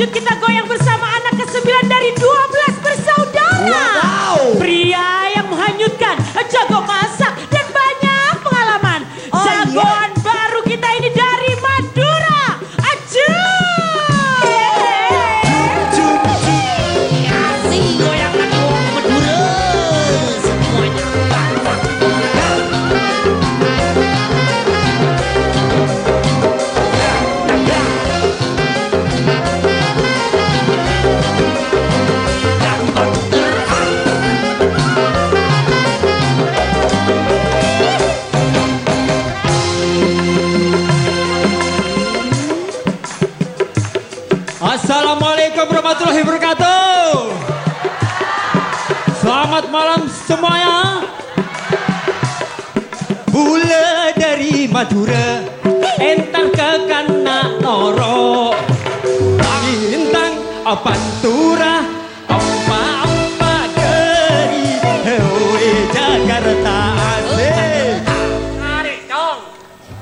Lanjut kita goyang bersama anak kesembilan dari dua Selamat malam semuanya. Bule dari Madura, entar ke kana noro. Bintang pantura, apa apa dari Hewe Jakarta. Eh.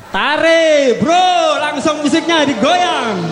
Tarik, bro, langsung musiknya digoyang.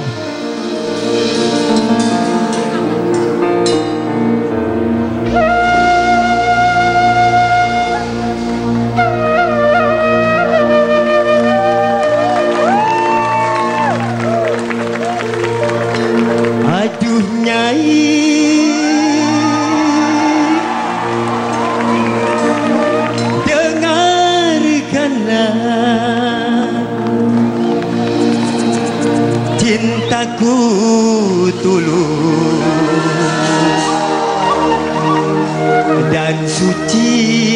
aku tulus dan suci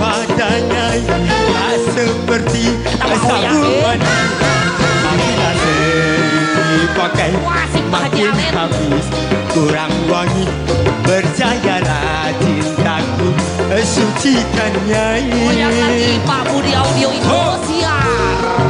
badannya Tak seperti tak sanggup Makinlah seni pakai makin habis. Kurang wangi berjaya cintaku Takku Mulia lagi Pak Budi Audio Indonesia oh.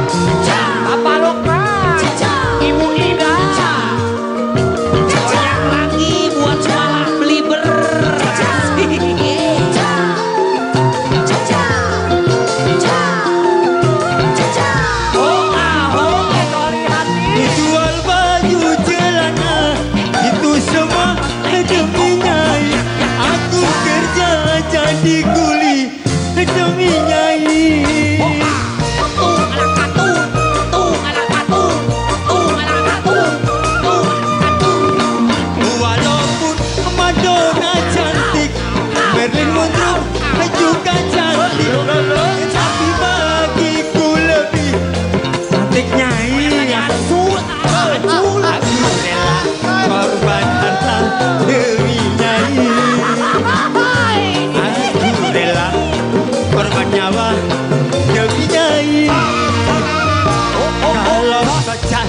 Kalau kaca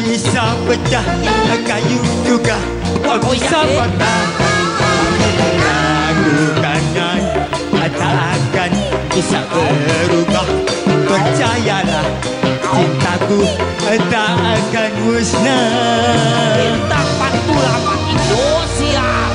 bisa pecah Kayu juga bisa patah. Ragukan nyai Tak akan bisa berubah. Percayalah cintaku tak akan musnah. Bintang Pantulama Indosiar. Ya,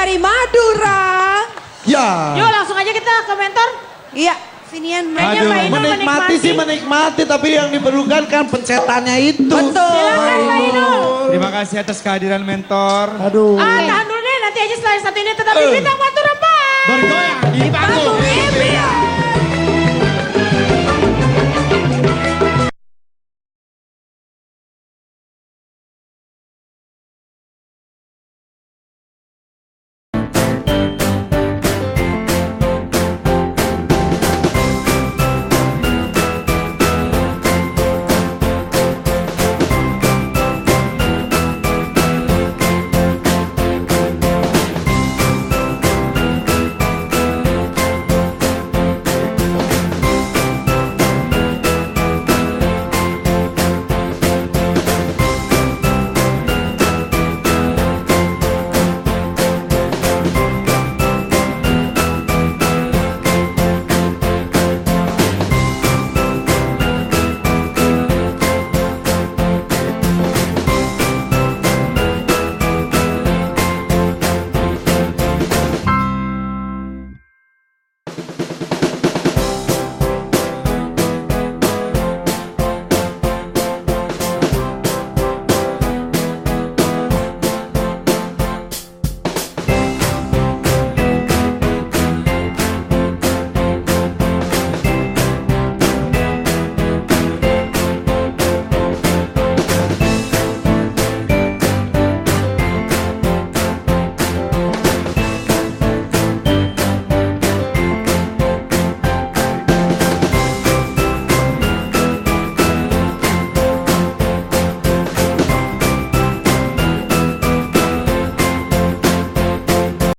dari Madura. Ya. Yuk langsung aja kita ke mentor. Iya, sinian aja Aduh, Mbak Inul menikmati sih menikmati tapi yang diperlukan kan pencetannya itu. Betul. Silakan. Terima kasih atas kehadiran mentor Aduh. Ah, tahan dulu deh, nanti aja setelah satu ini tetap di bintang Madura Pak. Bergoyang di Panggung.